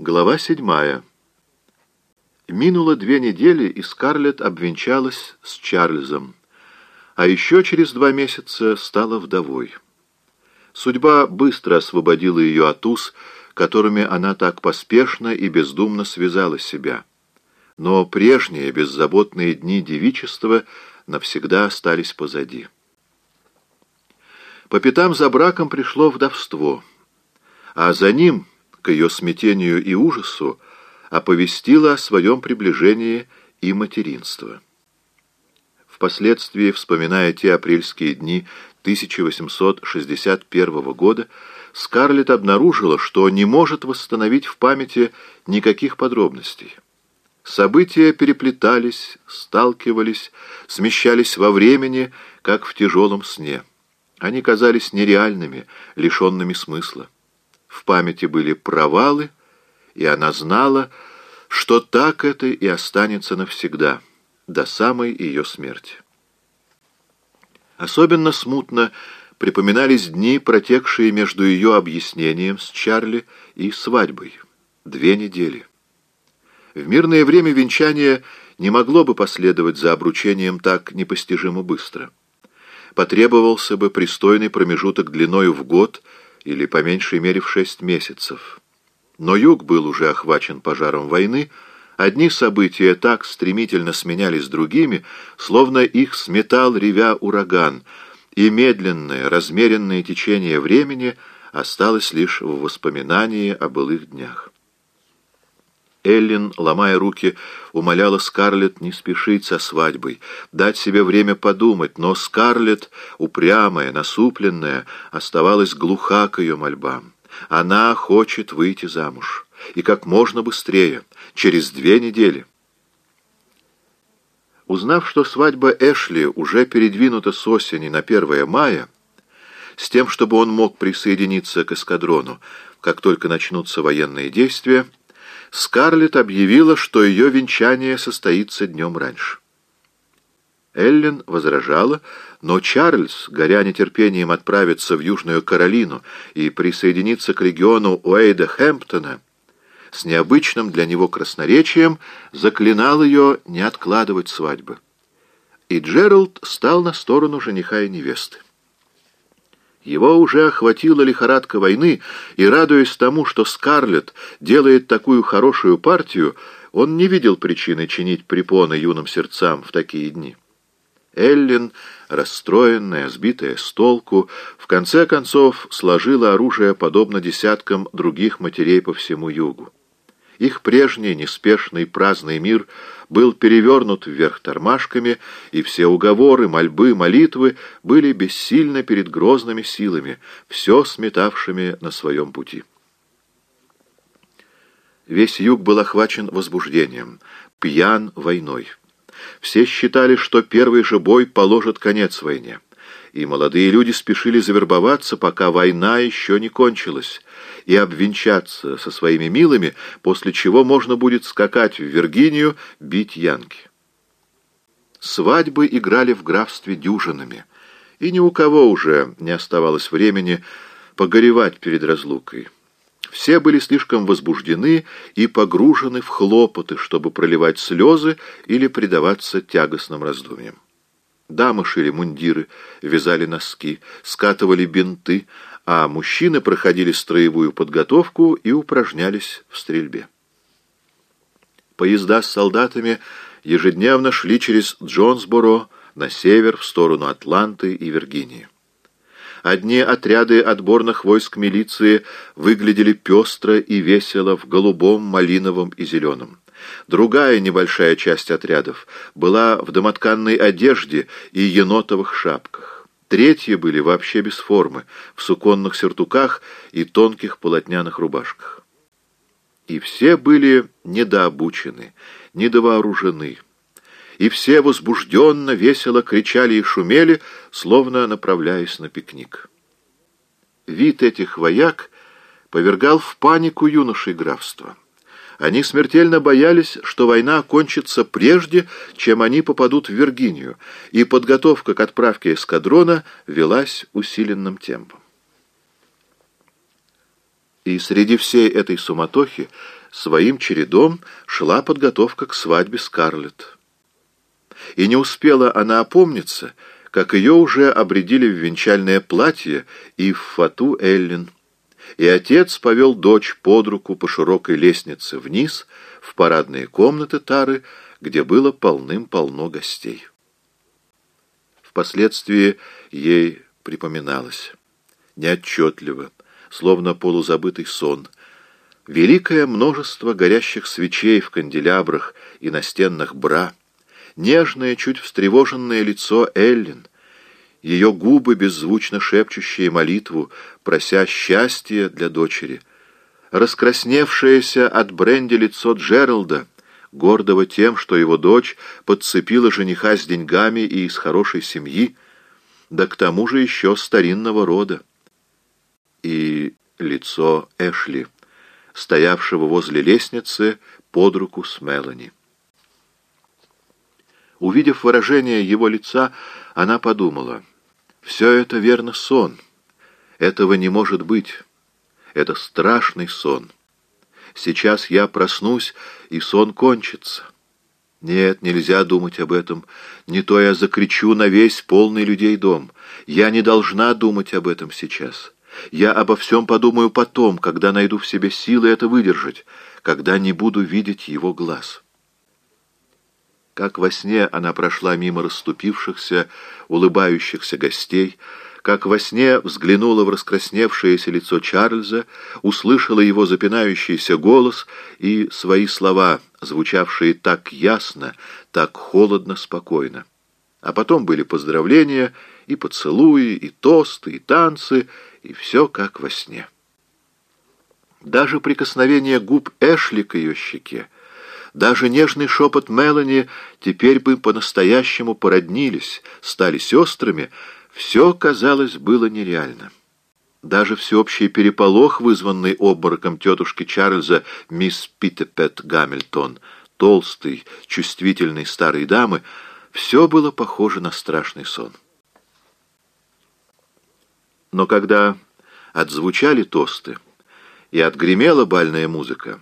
Глава седьмая. Минуло две недели, и Скарлетт обвенчалась с Чарльзом, а еще через два месяца стала вдовой. Судьба быстро освободила ее от уз, которыми она так поспешно и бездумно связала себя. Но прежние беззаботные дни девичества навсегда остались позади. По пятам за браком пришло вдовство, а за ним — к ее смятению и ужасу, оповестила о своем приближении и материнство. Впоследствии, вспоминая те апрельские дни 1861 года, Скарлетт обнаружила, что не может восстановить в памяти никаких подробностей. События переплетались, сталкивались, смещались во времени, как в тяжелом сне. Они казались нереальными, лишенными смысла. В памяти были провалы, и она знала, что так это и останется навсегда, до самой ее смерти. Особенно смутно припоминались дни, протекшие между ее объяснением с Чарли и свадьбой. Две недели. В мирное время венчание не могло бы последовать за обручением так непостижимо быстро. Потребовался бы пристойный промежуток длиною в год – или по меньшей мере в шесть месяцев. Но юг был уже охвачен пожаром войны, одни события так стремительно сменялись другими, словно их сметал, ревя ураган, и медленное, размеренное течение времени осталось лишь в воспоминании о былых днях. Эллин, ломая руки, умоляла Скарлетт не спешить со свадьбой, дать себе время подумать, но Скарлетт, упрямая, насупленная, оставалась глуха к ее мольбам. Она хочет выйти замуж, и как можно быстрее, через две недели. Узнав, что свадьба Эшли уже передвинута с осени на 1 мая, с тем, чтобы он мог присоединиться к эскадрону, как только начнутся военные действия, Скарлетт объявила, что ее венчание состоится днем раньше. Эллен возражала, но Чарльз, горя нетерпением отправиться в Южную Каролину и присоединиться к региону Уэйда Хэмптона, с необычным для него красноречием заклинал ее не откладывать свадьбы. И Джеральд стал на сторону жениха и невесты. Его уже охватила лихорадка войны, и, радуясь тому, что Скарлетт делает такую хорошую партию, он не видел причины чинить препоны юным сердцам в такие дни. Эллин, расстроенная, сбитая с толку, в конце концов сложила оружие подобно десяткам других матерей по всему югу. Их прежний неспешный праздный мир был перевернут вверх тормашками, и все уговоры, мольбы, молитвы были бессильны перед грозными силами, все сметавшими на своем пути. Весь юг был охвачен возбуждением, пьян войной. Все считали, что первый же бой положит конец войне и молодые люди спешили завербоваться, пока война еще не кончилась, и обвенчаться со своими милыми, после чего можно будет скакать в Виргинию, бить янки. Свадьбы играли в графстве дюжинами, и ни у кого уже не оставалось времени погоревать перед разлукой. Все были слишком возбуждены и погружены в хлопоты, чтобы проливать слезы или предаваться тягостным раздумьям. Дамы шили мундиры, вязали носки, скатывали бинты, а мужчины проходили строевую подготовку и упражнялись в стрельбе. Поезда с солдатами ежедневно шли через Джонсборо на север в сторону Атланты и Виргинии. Одни отряды отборных войск милиции выглядели пестро и весело в голубом, малиновом и зеленом. Другая небольшая часть отрядов была в домотканной одежде и енотовых шапках. Третьи были вообще без формы, в суконных сюртуках и тонких полотняных рубашках. И все были недообучены, недовооружены. И все возбужденно, весело кричали и шумели, словно направляясь на пикник. Вид этих вояк повергал в панику юношей графства. Они смертельно боялись, что война кончится прежде, чем они попадут в Виргинию, и подготовка к отправке эскадрона велась усиленным темпом. И среди всей этой суматохи своим чередом шла подготовка к свадьбе Скарлетт. И не успела она опомниться, как ее уже обредили в венчальное платье и в фату Эллин. И отец повел дочь под руку по широкой лестнице вниз, в парадные комнаты Тары, где было полным-полно гостей. Впоследствии ей припоминалось, неотчетливо, словно полузабытый сон, великое множество горящих свечей в канделябрах и на стенах бра, нежное, чуть встревоженное лицо Эллин, ее губы, беззвучно шепчущие молитву, прося счастья для дочери, раскрасневшееся от бренди лицо Джералда, гордого тем, что его дочь подцепила жениха с деньгами и из хорошей семьи, да к тому же еще старинного рода. И лицо Эшли, стоявшего возле лестницы под руку с Мелани. Увидев выражение его лица, она подумала, «Все это верно сон. Этого не может быть. Это страшный сон. Сейчас я проснусь, и сон кончится. Нет, нельзя думать об этом. Не то я закричу на весь полный людей дом. Я не должна думать об этом сейчас. Я обо всем подумаю потом, когда найду в себе силы это выдержать, когда не буду видеть его глаз». Как во сне она прошла мимо расступившихся, улыбающихся гостей, как во сне взглянула в раскрасневшееся лицо Чарльза, услышала его запинающийся голос и свои слова, звучавшие так ясно, так холодно, спокойно. А потом были поздравления, и поцелуи, и тосты, и танцы, и все как во сне. Даже прикосновение губ Эшли к ее щеке даже нежный шепот Мелани теперь бы по-настоящему породнились, стали сестрами, все, казалось, было нереально. Даже всеобщий переполох, вызванный обмороком тетушки Чарльза, мисс Питтепет Гамильтон, толстой, чувствительной старой дамы, все было похоже на страшный сон. Но когда отзвучали тосты и отгремела бальная музыка,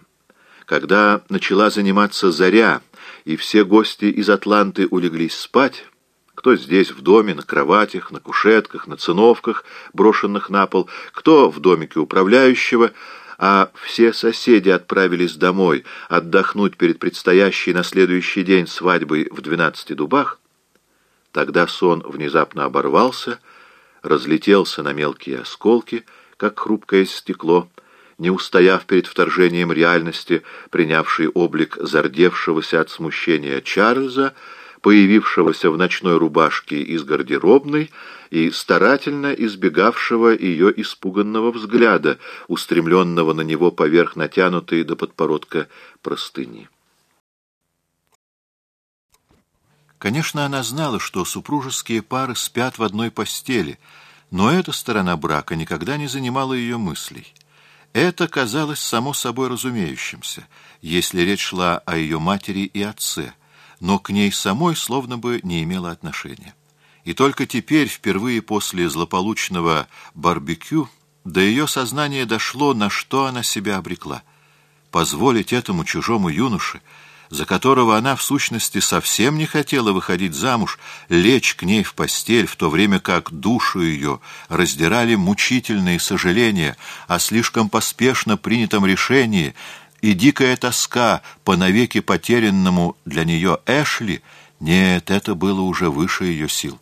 когда начала заниматься заря, и все гости из Атланты улеглись спать, кто здесь в доме, на кроватях, на кушетках, на циновках, брошенных на пол, кто в домике управляющего, а все соседи отправились домой отдохнуть перед предстоящей на следующий день свадьбой в двенадцати дубах, тогда сон внезапно оборвался, разлетелся на мелкие осколки, как хрупкое стекло, не устояв перед вторжением реальности, принявшей облик зардевшегося от смущения Чарльза, появившегося в ночной рубашке из гардеробной и старательно избегавшего ее испуганного взгляда, устремленного на него поверх натянутой до подбородка простыни. Конечно, она знала, что супружеские пары спят в одной постели, но эта сторона брака никогда не занимала ее мыслей. Это казалось само собой разумеющимся, если речь шла о ее матери и отце, но к ней самой словно бы не имело отношения. И только теперь, впервые после злополучного барбекю, до ее сознания дошло, на что она себя обрекла. Позволить этому чужому юноше — за которого она в сущности совсем не хотела выходить замуж, лечь к ней в постель, в то время как душу ее раздирали мучительные сожаления о слишком поспешно принятом решении и дикая тоска по навеки потерянному для нее Эшли, нет, это было уже выше ее сил.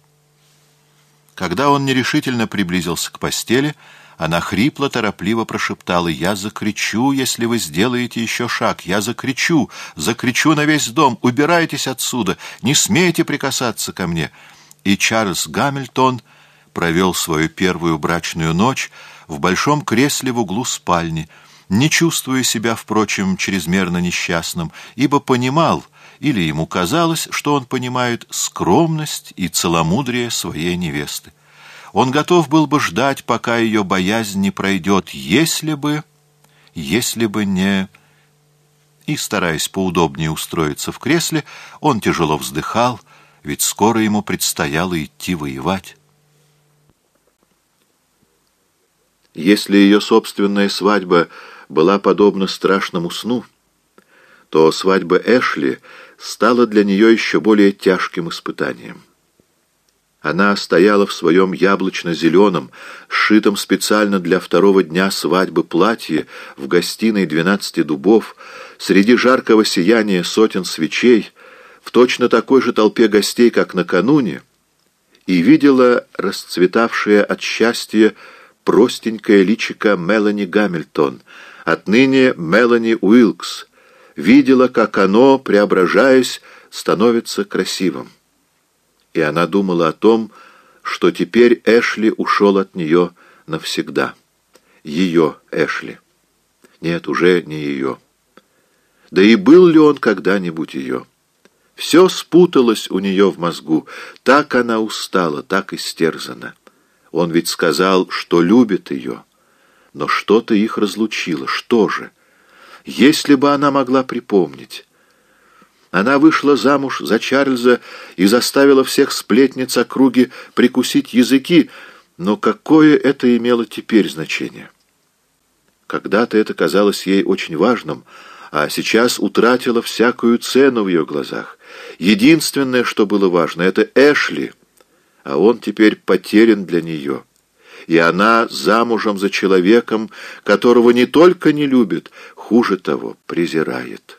Когда он нерешительно приблизился к постели, она хрипло, торопливо прошептала, «Я закричу, если вы сделаете еще шаг. Я закричу, закричу на весь дом. Убирайтесь отсюда, не смейте прикасаться ко мне». И Чарльз Гамильтон провел свою первую брачную ночь в большом кресле в углу спальни, не чувствуя себя, впрочем, чрезмерно несчастным, ибо понимал, или ему казалось, что он понимает скромность и целомудрие своей невесты. Он готов был бы ждать, пока ее боязнь не пройдет, если бы... если бы не... И, стараясь поудобнее устроиться в кресле, он тяжело вздыхал, ведь скоро ему предстояло идти воевать. Если ее собственная свадьба была подобна страшному сну, то свадьба Эшли стала для нее еще более тяжким испытанием. Она стояла в своем яблочно-зеленом, сшитом специально для второго дня свадьбы платье в гостиной двенадцати дубов, среди жаркого сияния сотен свечей, в точно такой же толпе гостей, как накануне, и видела расцветавшее от счастья простенькое личико Мелани Гамильтон, отныне Мелани Уилкс, видела, как оно, преображаясь, становится красивым и она думала о том, что теперь Эшли ушел от нее навсегда. Ее Эшли. Нет, уже не ее. Да и был ли он когда-нибудь ее? Все спуталось у нее в мозгу. Так она устала, так истерзана. Он ведь сказал, что любит ее. Но что-то их разлучило. Что же? Если бы она могла припомнить... Она вышла замуж за Чарльза и заставила всех сплетниц округи прикусить языки, но какое это имело теперь значение? Когда-то это казалось ей очень важным, а сейчас утратило всякую цену в ее глазах. Единственное, что было важно, это Эшли, а он теперь потерян для нее. И она замужем за человеком, которого не только не любит, хуже того, презирает».